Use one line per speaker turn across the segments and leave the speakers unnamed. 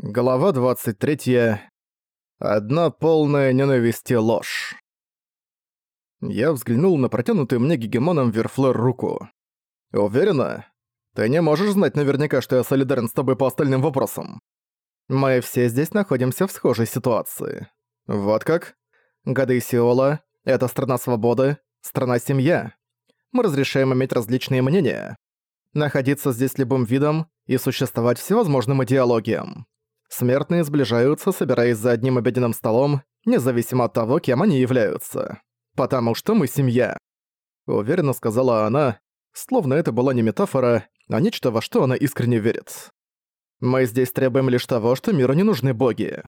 Глава 23. Одна полная ненависти ложь. Я взглянул на протянутую мне гегемоном Верфлер руку. «Уверена? Ты не можешь знать наверняка, что я солидарен с тобой по остальным вопросам. Мы все здесь находимся в схожей ситуации. Вот как? Годы Сиола — это страна свободы, страна-семья. Мы разрешаем иметь различные мнения. Находиться здесь любым видом и существовать всевозможным идеологиям. Смертные сближаются, собираясь за одним обеденным столом, независимо от того, кем они являются. Потому что мы семья. Уверенно сказала она, словно это была не метафора, а нечто, во что она искренне верит. Мы здесь требуем лишь того, что миру не нужны боги.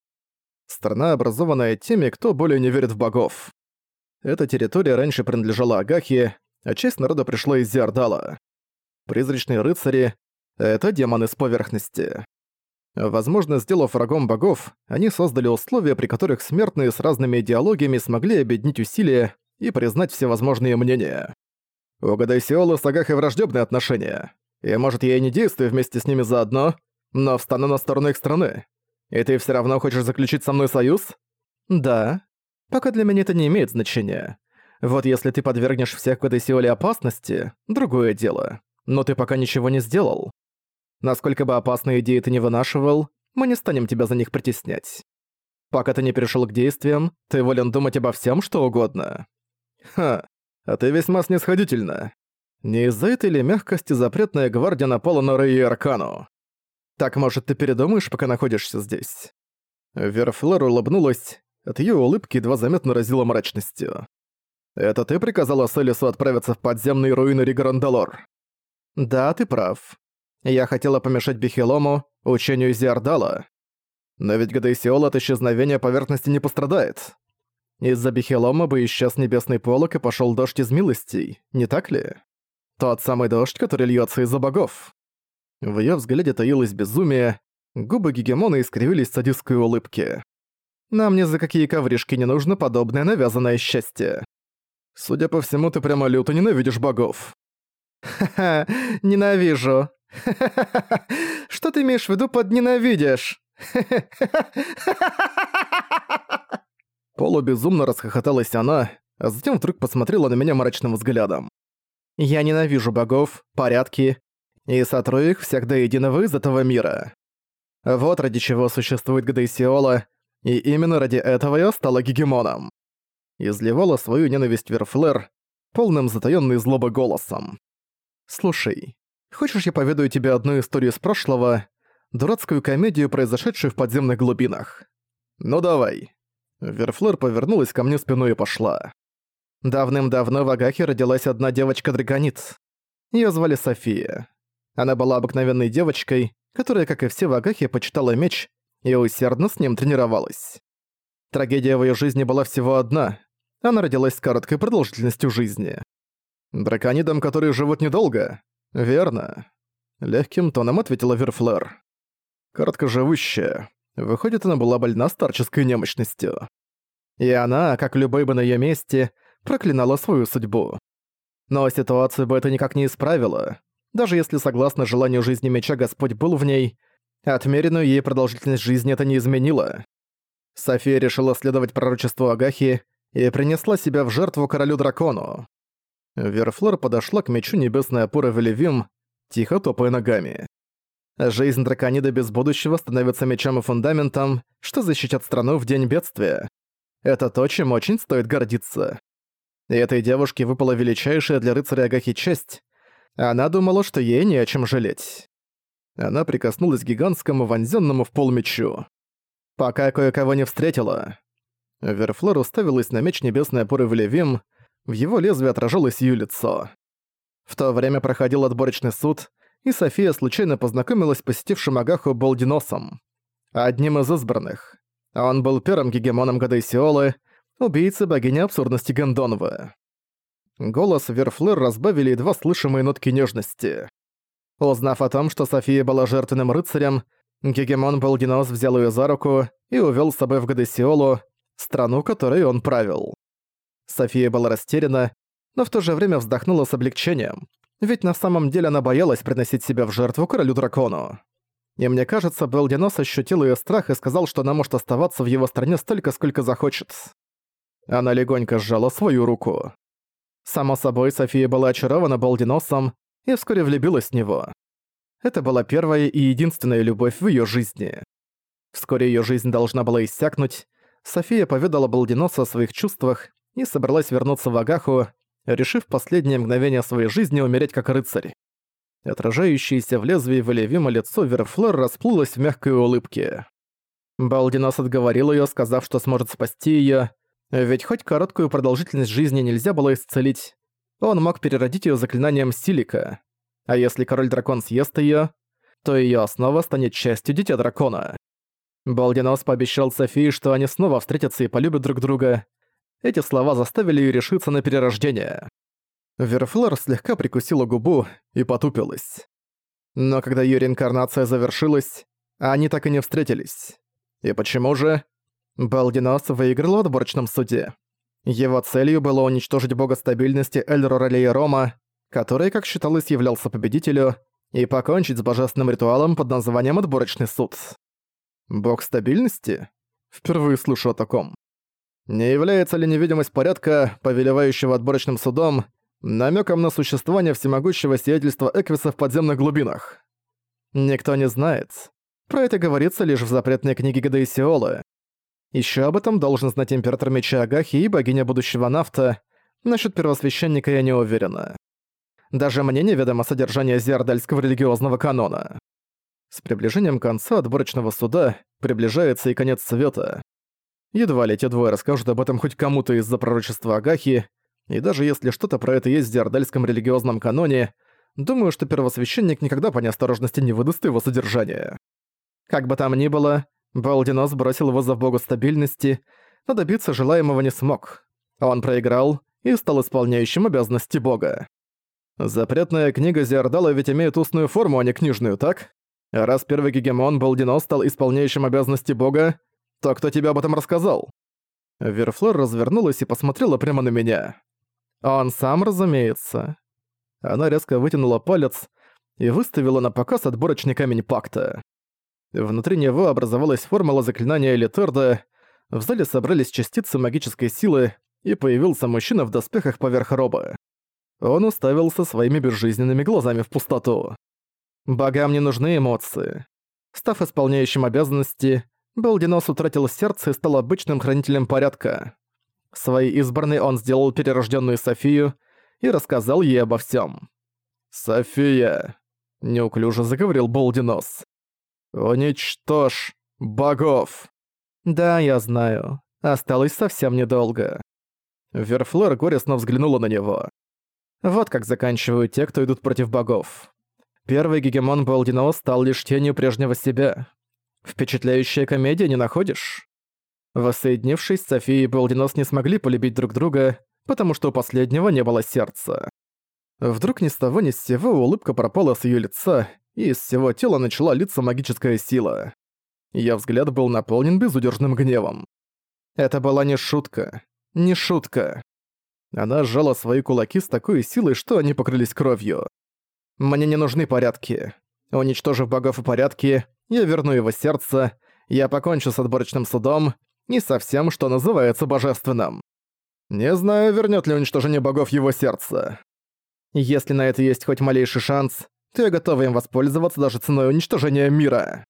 Страна, образованная теми, кто более не верит в богов. Эта территория раньше принадлежала Агахе, а часть народа пришла из Зиардала. Призрачные рыцари — это демоны с поверхности. Возможно, сделав врагом богов, они создали условия, при которых смертные с разными идеологиями смогли объединить усилия и признать всевозможные мнения. У Гадайсиола с Агахой враждебные отношения, и может я и не действую вместе с ними заодно, но встану на сторону их страны. И ты все равно хочешь заключить со мной союз? Да. Пока для меня это не имеет значения. Вот если ты подвергнешь всех Гадайсиоле опасности, другое дело. Но ты пока ничего не сделал. Насколько бы опасные идеи ты не вынашивал, мы не станем тебя за них притеснять. Пока ты не перешел к действиям, ты волен думать обо всем, что угодно. Ха, а ты весьма снисходительна. Не из-за этой ли мягкости запретная гвардия напала на Рэй и Аркану? Так, может, ты передумаешь, пока находишься здесь?» Верфлер улыбнулась, от её улыбки едва заметно разило мрачностью. «Это ты приказала Селису отправиться в подземные руины Ригарандалор?» «Да, ты прав. Я хотела помешать Бихелому, учению Зиардала. Но ведь Гадейсиол от исчезновения поверхности не пострадает. Из-за Бихелома бы исчез небесный полог и пошёл дождь из милостей, не так ли? Тот самый дождь, который льётся из-за богов. В её взгляде таилось безумие, губы Гегемона искривились в садистской улыбке. Нам ни за какие ковришки не нужно подобное навязанное счастье. Судя по всему, ты прямо люто ненавидишь богов. Ха-ха, ненавижу. Что ты имеешь в виду под «ненавидишь»? Полубезумно расхохоталась она, а затем вдруг посмотрела на меня мрачным взглядом. «Я ненавижу богов, порядки и сотру их всех до единого из этого мира. Вот ради чего существует Гдейсиола, и именно ради этого я стала гегемоном». Изливала свою ненависть Верфлер полным затаённой злобы голосом. «Слушай, Хочешь, я поведаю тебе одну историю из прошлого, дурацкую комедию, произошедшую в подземных глубинах? Ну давай. Верфлер повернулась ко мне спиной и пошла. Давным-давно в Агахе родилась одна девочка-драгонит. Её звали София. Она была обыкновенной девочкой, которая, как и все в Агахе, почитала меч и усердно с ним тренировалась. Трагедия в её жизни была всего одна. Она родилась с короткой продолжительностью жизни. Драконидам, которые живут недолго, «Верно», — легким тоном ответила Верфлер. «Короткоживущая. Выходит, она была больна старческой немощностью. И она, как любой бы на её месте, проклинала свою судьбу. Но ситуацию бы это никак не исправило. Даже если, согласно желанию жизни меча, Господь был в ней, отмеренную ей продолжительность жизни это не изменило. София решила следовать пророчеству Агахи и принесла себя в жертву королю-дракону. Верфлор подошла к мечу небесной опоры Велевим, тихо топая ногами. Жизнь драконида без будущего становится мечом и фундаментом, что защитят страну в день бедствия. Это то, чем очень стоит гордиться. И этой девушке выпала величайшая для рыцаря Агахи честь. Она думала, что ей не о чем жалеть. Она прикоснулась к гигантскому вонзённому в пол мечу. Пока кое-кого не встретила. Верфлор уставилась на меч небесной опоры Велевим, в его лезвии отражалось её лицо. В то время проходил отборочный суд, и София случайно познакомилась с посетившим Агаху Болдиносом, одним из избранных. Он был первым гегемоном Гадайсиолы, убийцей богини абсурдности Гандонова. Голос Верфлер разбавили едва слышимые нотки нежности. Узнав о том, что София была жертвенным рыцарем, Гегемон Болдинос взял ее за руку и увел с собой в Гадесиолу, страну, которой он правил. София была растеряна, но в то же время вздохнула с облегчением, ведь на самом деле она боялась приносить себя в жертву королю-дракону. И мне кажется, Белдинос ощутил ее страх и сказал, что она может оставаться в его стране столько, сколько захочет. Она легонько сжала свою руку. Само собой, София была очарована Балдиносом и вскоре влюбилась в него. Это была первая и единственная любовь в ее жизни. Вскоре ее жизнь должна была иссякнуть. София поведала Балдиносу о своих чувствах и собралась вернуться в Агаху, решив последнее мгновение своей жизни умереть как рыцарь. Отражающееся в лезвии Валевима лицо Верфлер расплылось в мягкой улыбке. Балдинос отговорил ее, сказав, что сможет спасти ее, ведь хоть короткую продолжительность жизни нельзя было исцелить, он мог переродить ее заклинанием Силика. А если король-дракон съест ее, то ее основа станет частью Дитя Дракона. Балдинос пообещал Софии, что они снова встретятся и полюбят друг друга. Эти слова заставили ее решиться на перерождение. Верфлер слегка прикусила губу и потупилась. Но когда ее реинкарнация завершилась, они так и не встретились. И почему же? Балдинос выиграл в отборочном суде. Его целью было уничтожить бога стабильности Эльроралея Рома, который, как считалось, являлся победителю, и покончить с божественным ритуалом под названием «Отборочный суд». Бог стабильности? Впервые слышу о таком. Не является ли невидимость порядка, повелевающего отборочным судом, намеком на существование всемогущего сиятельства Эквиса в подземных глубинах? Никто не знает. Про это говорится лишь в запретной книге Гадаисиолы. Еще об этом должен знать император Меча Агахи и богиня будущего Нафта. Насчет первосвященника я не уверена. Даже мне неведомо содержание зиардальского религиозного канона. С приближением конца отборочного суда приближается и конец света. Едва ли те двое расскажут об этом хоть кому-то из-за пророчества Агахи, и даже если что-то про это есть в зиардальском религиозном каноне, думаю, что первосвященник никогда по неосторожности не выдаст его содержание. Как бы там ни было, Балдинос бросил вызов богу стабильности, но добиться желаемого не смог. Он проиграл и стал исполняющим обязанности бога. Запретная книга Зиардала ведь имеет устную форму, а не книжную, так? Раз первый гегемон Балдинос стал исполняющим обязанности бога, то кто тебе об этом рассказал? Верфлор развернулась и посмотрела прямо на меня. Он сам, разумеется. Она резко вытянула палец и выставила на показ отборочный камень пакта. Внутри него образовалась формула заклинания Элитерда, в зале собрались частицы магической силы, и появился мужчина в доспехах поверх роба. Он уставился своими безжизненными глазами в пустоту. Богам не нужны эмоции. Став исполняющим обязанности, Балдинос утратил сердце и стал обычным хранителем порядка. Своей избранной он сделал перерожденную Софию и рассказал ей обо всем. «София!» — неуклюже заговорил Болдинос. «Уничтожь богов!» «Да, я знаю. Осталось совсем недолго». Верфлер горестно взглянула на него. Вот как заканчивают те, кто идут против богов. Первый гегемон Болдинос стал лишь тенью прежнего себя. Впечатляющая комедия, не находишь? Воссоединившись, София и Болдинос не смогли полюбить друг друга, потому что у последнего не было сердца. Вдруг ни с того ни с сего улыбка пропала с её лица, и из всего тела начала литься магическая сила. Её взгляд был наполнен безудержным гневом. Это была не шутка. Не шутка. Она сжала свои кулаки с такой силой, что они покрылись кровью. «Мне не нужны порядки. Уничтожив богов и порядки, я верну его сердце, я покончу с отборочным судом и со всем, что называется божественным. Не знаю, вернет ли уничтожение богов его сердце. Если на это есть хоть малейший шанс, то я готова им воспользоваться даже ценой уничтожения мира.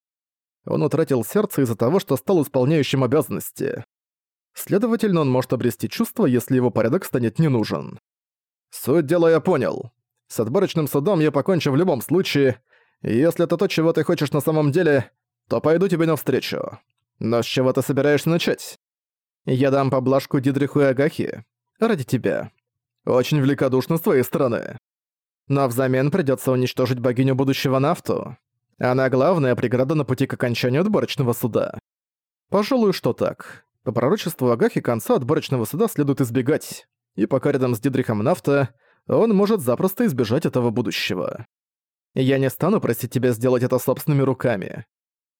Он утратил сердце из-за того, что стал исполняющим обязанности. Следовательно, он может обрести чувство, если его порядок станет не нужен. Суть дела я понял. С отборочным судом я покончу в любом случае, если это то, чего ты хочешь на самом деле, то пойду тебе навстречу. Но с чего ты собираешься начать? Я дам поблажку Дидриху и Агахи. Ради тебя. Очень великодушно с твоей стороны. Но взамен придётся уничтожить богиню будущего Нафту. Она главная преграда на пути к окончанию отборочного суда. Пожалуй, что так. По пророчеству Агахи конца отборочного суда следует избегать, и пока рядом с Дидрихом Нафта, он может запросто избежать этого будущего. Я не стану просить тебя сделать это собственными руками.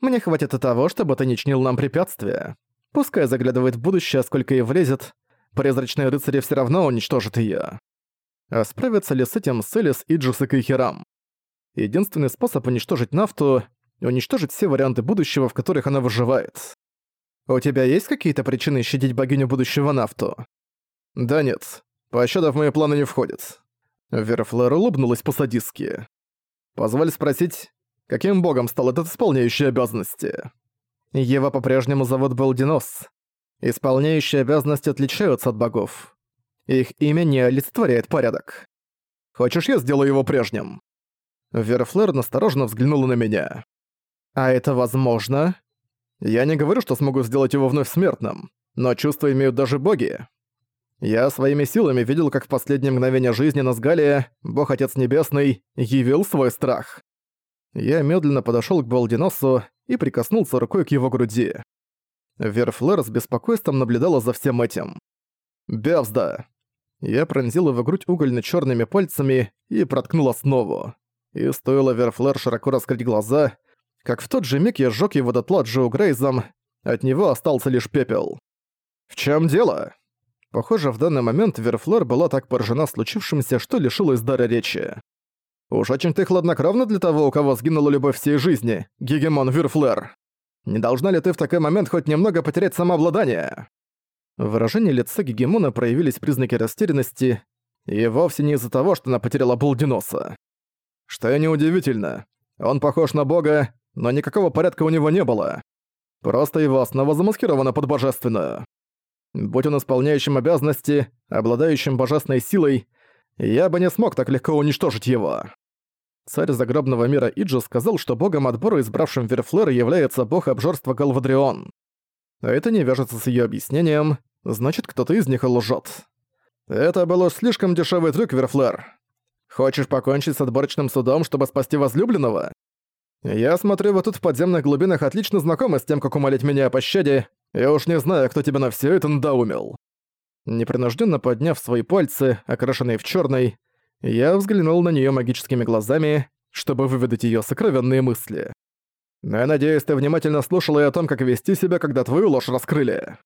Мне хватит и того, чтобы ты не чинил нам препятствия. Пускай заглядывает в будущее, сколько ей влезет, призрачные рыцари все равно уничтожат ее. А справятся ли с этим Селис, Иджис и Кайхерам? Единственный способ уничтожить нафту — и уничтожить все варианты будущего, в которых она выживает. У тебя есть какие-то причины щадить богиню будущего Нафту? Да нет, пощада в мои планы не входит. Верфлэр улыбнулась по-садистски. Позволь спросить, каким богом стал этот исполняющий обязанности? Его по-прежнему зовут Балдинос. Исполняющие обязанности отличаются от богов. Их имя не олицетворяет порядок. Хочешь, я сделаю его прежним?» Верфлер настороженно взглянула на меня. «А это возможно?» «Я не говорю, что смогу сделать его вновь смертным, но чувства имеют даже боги. Я своими силами видел, как в последнее мгновение жизни Назгалия, бог-отец небесный, явил свой страх. Я медленно подошёл к Балдиносу и прикоснулся рукой к его груди. Верфлер с беспокойством наблюдала за всем этим. «Бявзда!» Я пронзил его грудь угольно-чёрными пальцами и проткнул основу. И стоило Верфлер широко раскрыть глаза, как в тот же миг я сжёг его дотла Джоу Грейзом, от него остался лишь пепел. «В чём дело?» Похоже, в данный момент Верфлер была так поражена случившимся, что лишилась дара речи. «Уж очень ты хладнокровна для того, у кого сгинула любовь всей жизни, Гегемон Верфлер. Не должна ли ты в такой момент хоть немного потерять самообладание?» В выражении лица Гегемона проявились признаки растерянности, и вовсе не из-за того, что она потеряла Булдиноса. Что и неудивительно. Он похож на бога, но никакого порядка у него не было. Просто его основа замаскирована под божественную. Будь он исполняющим обязанности, обладающим божественной силой, я бы не смог так легко уничтожить его. Царь загробного мира Иджи сказал, что богом отбора, избравшим Верфлера, является бог обжорства Галвадрион. А это не вяжется с ее объяснением, значит, кто-то из них лжет. Это было слишком дешевый трюк, Верфлер. Хочешь покончить с отборочным судом, чтобы спасти возлюбленного? Я смотрю, вы тут в подземных глубинах отлично знакомы с тем, как умолить меня о пощаде, я уж не знаю, кто тебя на все это надоумил. Непринужденно подняв свои пальцы, окрашенные в черный, я взглянул на нее магическими глазами, чтобы выведать ее сокровенные мысли. Но я надеюсь, ты внимательно слушала и о том, как вести себя, когда твою ложь раскрыли.